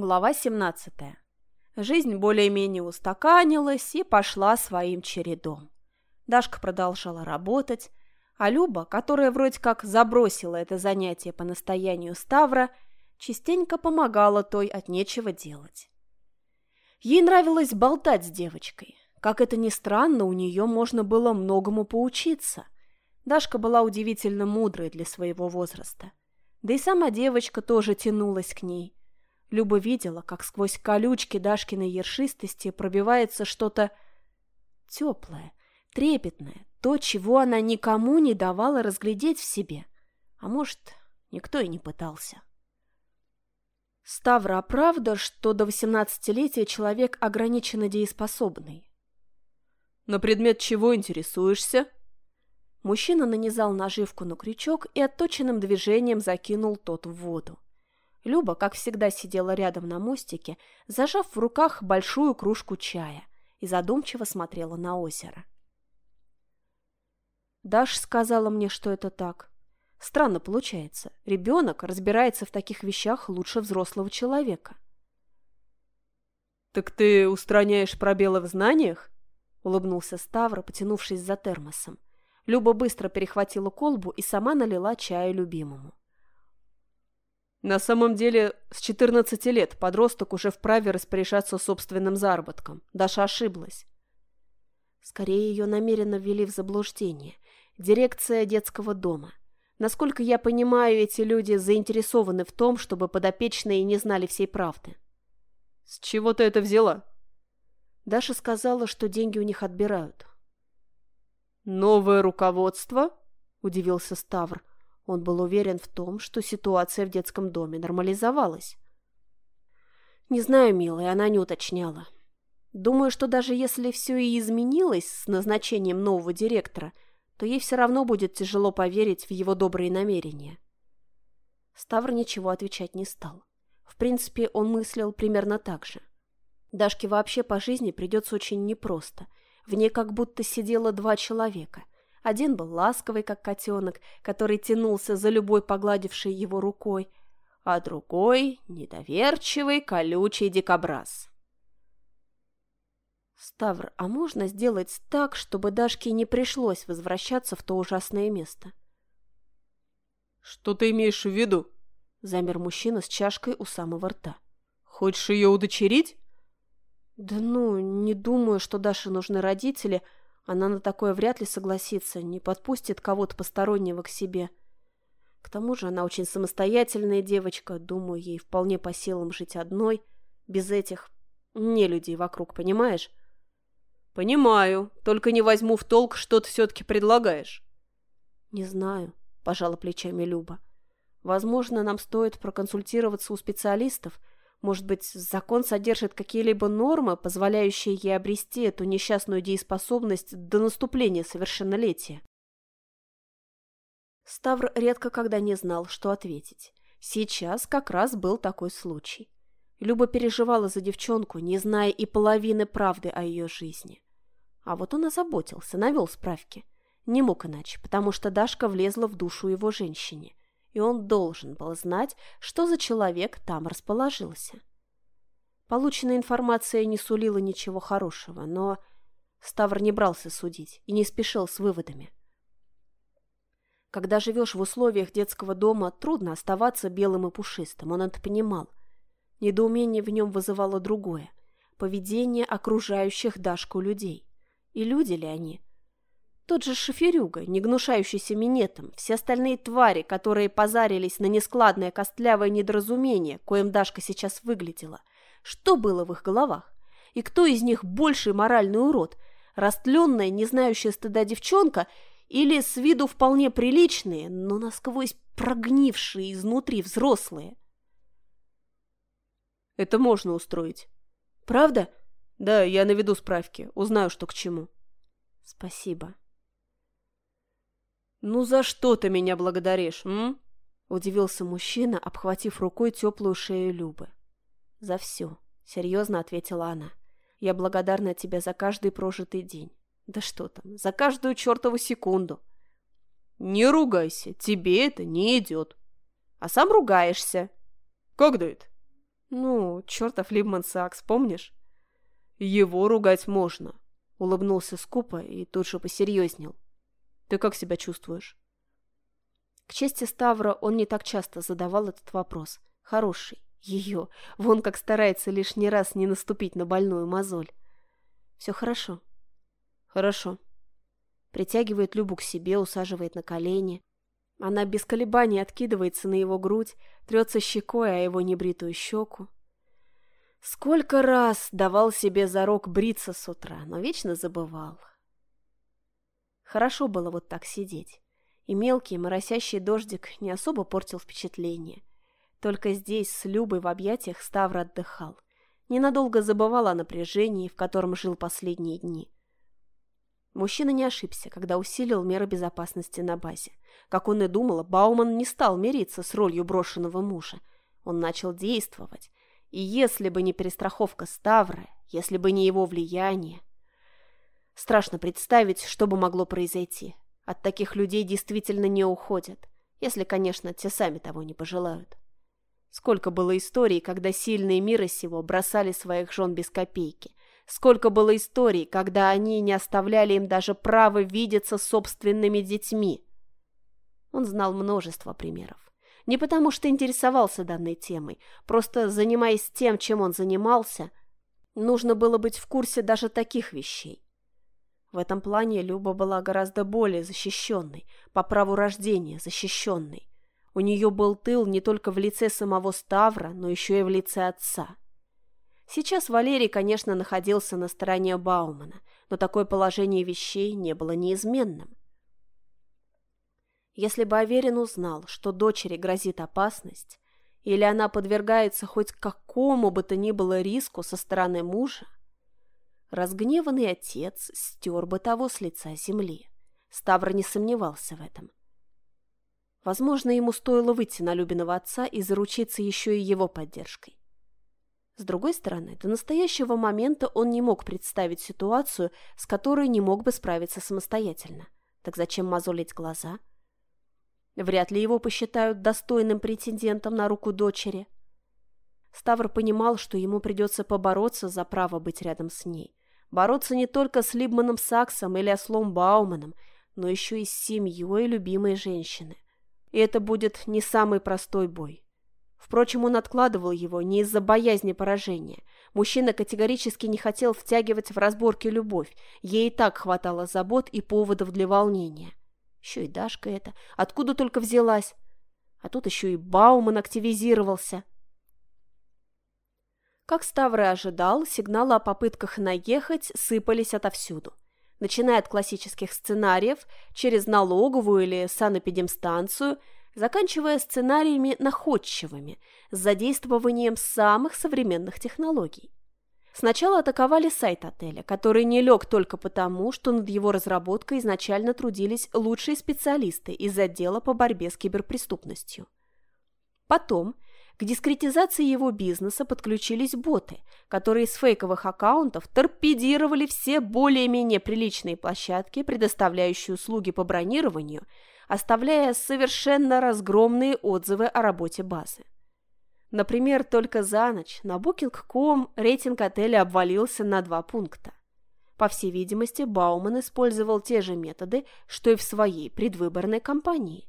Глава 17. Жизнь более-менее устаканилась и пошла своим чередом. Дашка продолжала работать, а Люба, которая вроде как забросила это занятие по настоянию Ставра, частенько помогала той от нечего делать. Ей нравилось болтать с девочкой. Как это ни странно, у нее можно было многому поучиться. Дашка была удивительно мудрой для своего возраста. Да и сама девочка тоже тянулась к ней. Люба видела, как сквозь колючки Дашкиной ершистости пробивается что-то теплое, трепетное, то, чего она никому не давала разглядеть в себе. А может, никто и не пытался. Ставра, а правда, что до восемнадцатилетия человек ограниченно дееспособный? На предмет чего интересуешься? Мужчина нанизал наживку на крючок и отточенным движением закинул тот в воду. Люба, как всегда, сидела рядом на мостике, зажав в руках большую кружку чая и задумчиво смотрела на озеро. Даша сказала мне, что это так. Странно получается. Ребенок разбирается в таких вещах лучше взрослого человека. «Так ты устраняешь пробелы в знаниях?» — улыбнулся Ставра, потянувшись за термосом. Люба быстро перехватила колбу и сама налила чаю любимому. На самом деле, с 14 лет подросток уже вправе распоряжаться собственным заработком. Даша ошиблась. Скорее, ее намеренно ввели в заблуждение. Дирекция детского дома. Насколько я понимаю, эти люди заинтересованы в том, чтобы подопечные не знали всей правды. С чего ты это взяла? Даша сказала, что деньги у них отбирают. «Новое руководство?» – удивился Ставр. Он был уверен в том, что ситуация в детском доме нормализовалась. «Не знаю, милая, она не уточняла. Думаю, что даже если все и изменилось с назначением нового директора, то ей все равно будет тяжело поверить в его добрые намерения». Ставр ничего отвечать не стал. В принципе, он мыслил примерно так же. Дашке вообще по жизни придется очень непросто. В ней как будто сидело два человека – один был ласковый, как котенок, который тянулся за любой погладившей его рукой, а другой — недоверчивый, колючий дикобраз. «Ставр, а можно сделать так, чтобы Дашке не пришлось возвращаться в то ужасное место?» «Что ты имеешь в виду?» — замер мужчина с чашкой у самого рта. «Хочешь ее удочерить?» «Да ну, не думаю, что Даше нужны родители», — она на такое вряд ли согласится, не подпустит кого-то постороннего к себе. К тому же она очень самостоятельная девочка, думаю, ей вполне по силам жить одной, без этих не людей вокруг, понимаешь? Понимаю, только не возьму в толк, что ты все-таки предлагаешь. Не знаю, пожала плечами Люба. Возможно, нам стоит проконсультироваться у специалистов, может быть, закон содержит какие-либо нормы, позволяющие ей обрести эту несчастную дееспособность до наступления совершеннолетия? Ставр редко когда не знал, что ответить. Сейчас как раз был такой случай. Люба переживала за девчонку, не зная и половины правды о ее жизни. А вот он озаботился, навел справки. Не мог иначе, потому что Дашка влезла в душу его женщине и он должен был знать, что за человек там расположился. Полученная информация не сулила ничего хорошего, но Ставр не брался судить и не спешил с выводами. Когда живешь в условиях детского дома, трудно оставаться белым и пушистым, он это понимал. Недоумение в нем вызывало другое – поведение окружающих Дашку людей. И люди ли они? Тот же шоферюга, не гнушающийся минетом, все остальные твари, которые позарились на нескладное костлявое недоразумение, коим Дашка сейчас выглядела. Что было в их головах? И кто из них больший моральный урод? Растленная, не знающая стыда девчонка или с виду вполне приличные, но насквозь прогнившие изнутри взрослые? Это можно устроить. Правда? Да, я наведу справки, узнаю, что к чему. Спасибо. «Ну за что ты меня благодаришь, м?» – удивился мужчина, обхватив рукой теплую шею Любы. «За все», – серьезно ответила она. «Я благодарна тебе за каждый прожитый день. Да что там, за каждую чертову секунду». «Не ругайся, тебе это не идет». «А сам ругаешься». «Когда это?» Ну, чертов Либман Сакс, помнишь? Его ругать можно, улыбнулся скупо и тут же посерьезнел. Ты как себя чувствуешь? К чести Ставра он не так часто задавал этот вопрос. Хороший. Ее. Вон как старается лишний раз не наступить на больную мозоль. Все хорошо. Хорошо. Притягивает Любу к себе, усаживает на колени. Она без колебаний откидывается на его грудь, трется щекой о его небритую щеку. Сколько раз давал себе зарок бриться с утра, но вечно забывал. Хорошо было вот так сидеть. И мелкий моросящий дождик не особо портил впечатление. Только здесь, с Любой в объятиях, Ставр отдыхал. Ненадолго забывал о напряжении, в котором жил последние дни. Мужчина не ошибся, когда усилил меры безопасности на базе. Как он и думал, Бауман не стал мириться с ролью брошенного мужа. Он начал действовать. И если бы не перестраховка Ставра, если бы не его влияние... Страшно представить, что бы могло произойти. От таких людей действительно не уходят, если, конечно, те сами того не пожелают. Сколько было историй, когда сильные мира сего бросали своих жен без копейки, Сколько было историй, когда они не оставляли им даже права видеться собственными детьми. Он знал множество примеров. Не потому что интересовался данной темой, просто занимаясь тем, чем он занимался, нужно было быть в курсе даже таких вещей. В этом плане Люба была гораздо более защищенной, по праву рождения защищенной. У нее был тыл не только в лице самого Ставра, но еще и в лице отца. Сейчас Валерий, конечно, находился на стороне Баумана, но такое положение вещей не было неизменным. Если бы Аверин узнал, что дочери грозит опасность, или она подвергается хоть какому бы то ни было риску со стороны мужа, разгневанный отец стер бы того с лица земли. Ставр не сомневался в этом. Возможно, ему стоило выйти на Любиного отца и заручиться еще и его поддержкой. С другой стороны, до настоящего момента он не мог представить ситуацию, с которой не мог бы справиться самостоятельно. Так зачем мозолить глаза? Вряд ли его посчитают достойным претендентом на руку дочери. Ставр понимал, что ему придется побороться за право быть рядом с ней. Бороться не только с Либманом Саксом или Ослом Бауманом, но еще и с семьей любимой женщины. И это будет не самый простой бой. Впрочем, он откладывал его не из-за боязни поражения. Мужчина категорически не хотел втягивать в разборки любовь. Ей и так хватало забот и поводов для волнения. Еще и Дашка эта. Откуда только взялась? А тут еще и Бауман активизировался. Как Ставры ожидал, сигналы о попытках наехать сыпались отовсюду. Начиная от классических сценариев, через налоговую или санэпидемстанцию – заканчивая сценариями находчивыми, с задействованием самых современных технологий. Сначала атаковали сайт отеля, который не лег только потому, что над его разработкой изначально трудились лучшие специалисты из отдела по борьбе с киберпреступностью. Потом к дискретизации его бизнеса подключились боты, которые с фейковых аккаунтов торпедировали все более-менее приличные площадки, предоставляющие услуги по бронированию – оставляя совершенно разгромные отзывы о работе базы. Например, только за ночь на Booking.com рейтинг отеля обвалился на два пункта. По всей видимости, Бауман использовал те же методы, что и в своей предвыборной кампании.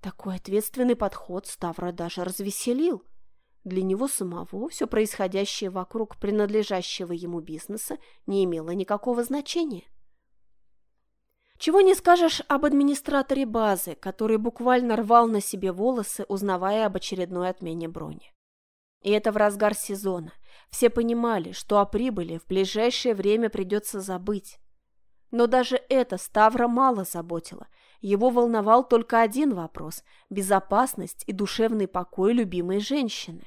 Такой ответственный подход Ставра даже развеселил. Для него самого все происходящее вокруг принадлежащего ему бизнеса не имело никакого значения. Чего не скажешь об администраторе базы, который буквально рвал на себе волосы, узнавая об очередной отмене брони. И это в разгар сезона. Все понимали, что о прибыли в ближайшее время придется забыть. Но даже это Ставра мало заботило. Его волновал только один вопрос – безопасность и душевный покой любимой женщины.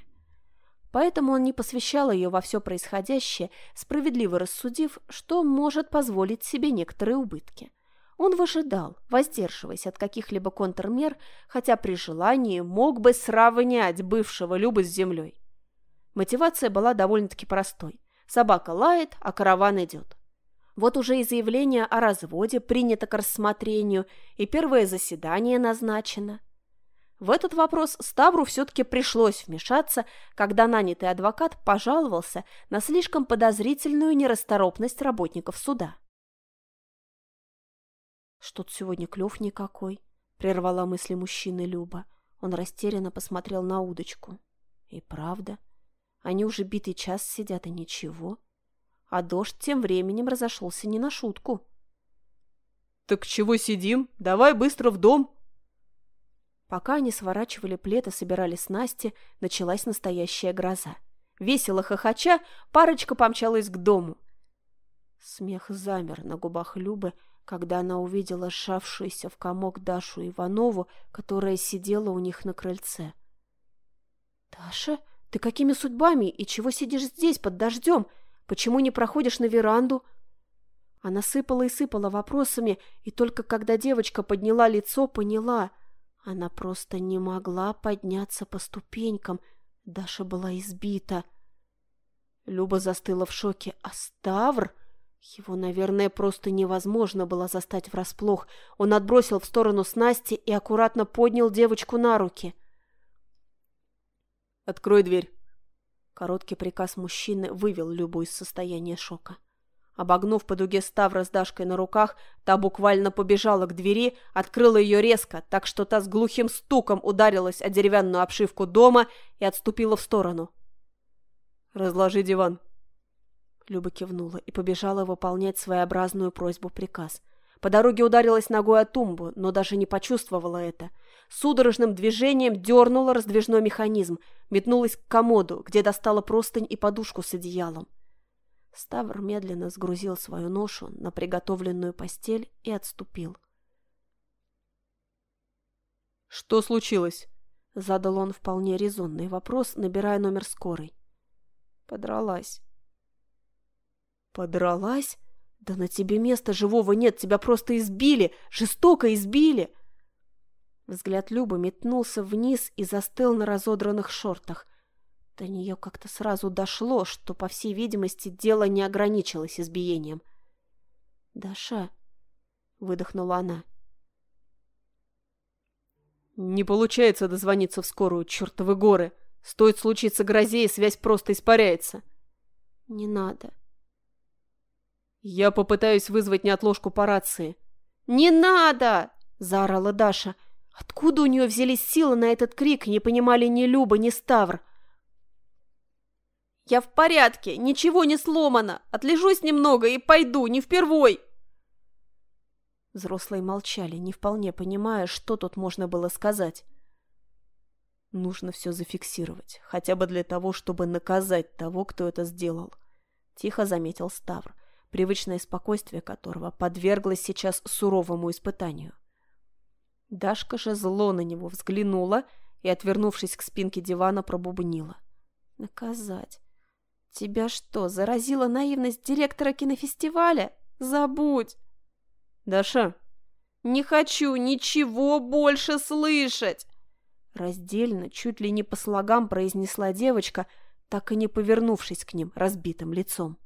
Поэтому он не посвящал ее во все происходящее, справедливо рассудив, что может позволить себе некоторые убытки – он выжидал, воздерживаясь от каких-либо контрмер, хотя при желании мог бы сравнять бывшего Любы с землей. Мотивация была довольно-таки простой. Собака лает, а караван идет. Вот уже и заявление о разводе принято к рассмотрению, и первое заседание назначено. В этот вопрос Ставру все-таки пришлось вмешаться, когда нанятый адвокат пожаловался на слишком подозрительную нерасторопность работников суда. «Что-то сегодня клев никакой», — прервала мысли мужчины Люба. Он растерянно посмотрел на удочку. «И правда, они уже битый час сидят, и ничего. А дождь тем временем разошелся не на шутку». «Так чего сидим? Давай быстро в дом!» Пока они сворачивали плед и собирали снасти, началась настоящая гроза. Весело хохоча, парочка помчалась к дому. Смех замер на губах Любы, когда она увидела сжавшуюся в комок Дашу Иванову, которая сидела у них на крыльце. «Даша, ты какими судьбами и чего сидишь здесь под дождем? Почему не проходишь на веранду?» Она сыпала и сыпала вопросами, и только когда девочка подняла лицо, поняла — она просто не могла подняться по ступенькам. Даша была избита. Люба застыла в шоке. А Ставр? Его, наверное, просто невозможно было застать врасплох. Он отбросил в сторону снасти и аккуратно поднял девочку на руки. «Открой дверь». Короткий приказ мужчины вывел Любу из состояния шока. Обогнув по дуге Ставра с Дашкой на руках, та буквально побежала к двери, открыла ее резко, так что та с глухим стуком ударилась о деревянную обшивку дома и отступила в сторону. «Разложи диван». Люба кивнула и побежала выполнять своеобразную просьбу-приказ. По дороге ударилась ногой о тумбу, но даже не почувствовала это. Судорожным движением дернула раздвижной механизм, метнулась к комоду, где достала простынь и подушку с одеялом. Ставр медленно сгрузил свою ношу на приготовленную постель и отступил. «Что случилось?» — задал он вполне резонный вопрос, набирая номер скорой. «Подралась». «Подралась? Да на тебе места живого нет, тебя просто избили, жестоко избили!» Взгляд Любы метнулся вниз и застыл на разодранных шортах. До нее как-то сразу дошло, что, по всей видимости, дело не ограничилось избиением. «Даша», — выдохнула она. «Не получается дозвониться в скорую, чертовы горы. Стоит случиться грозе, и связь просто испаряется». «Не надо». «Я попытаюсь вызвать неотложку по рации». «Не надо!» — заорала Даша. Откуда у нее взялись силы на этот крик, не понимали ни Люба, ни Ставр. «Я в порядке, ничего не сломано. Отлежусь немного и пойду, не впервой!» Взрослые молчали, не вполне понимая, что тут можно было сказать. Нужно все зафиксировать, хотя бы для того, чтобы наказать того, кто это сделал. Тихо заметил Ставр, привычное спокойствие которого подверглось сейчас суровому испытанию. Дашка же зло на него взглянула и, отвернувшись к спинке дивана, пробубнила. «Наказать? «Тебя что, заразила наивность директора кинофестиваля? Забудь!» «Даша!» «Не хочу ничего больше слышать!» Раздельно, чуть ли не по слогам произнесла девочка, так и не повернувшись к ним разбитым лицом.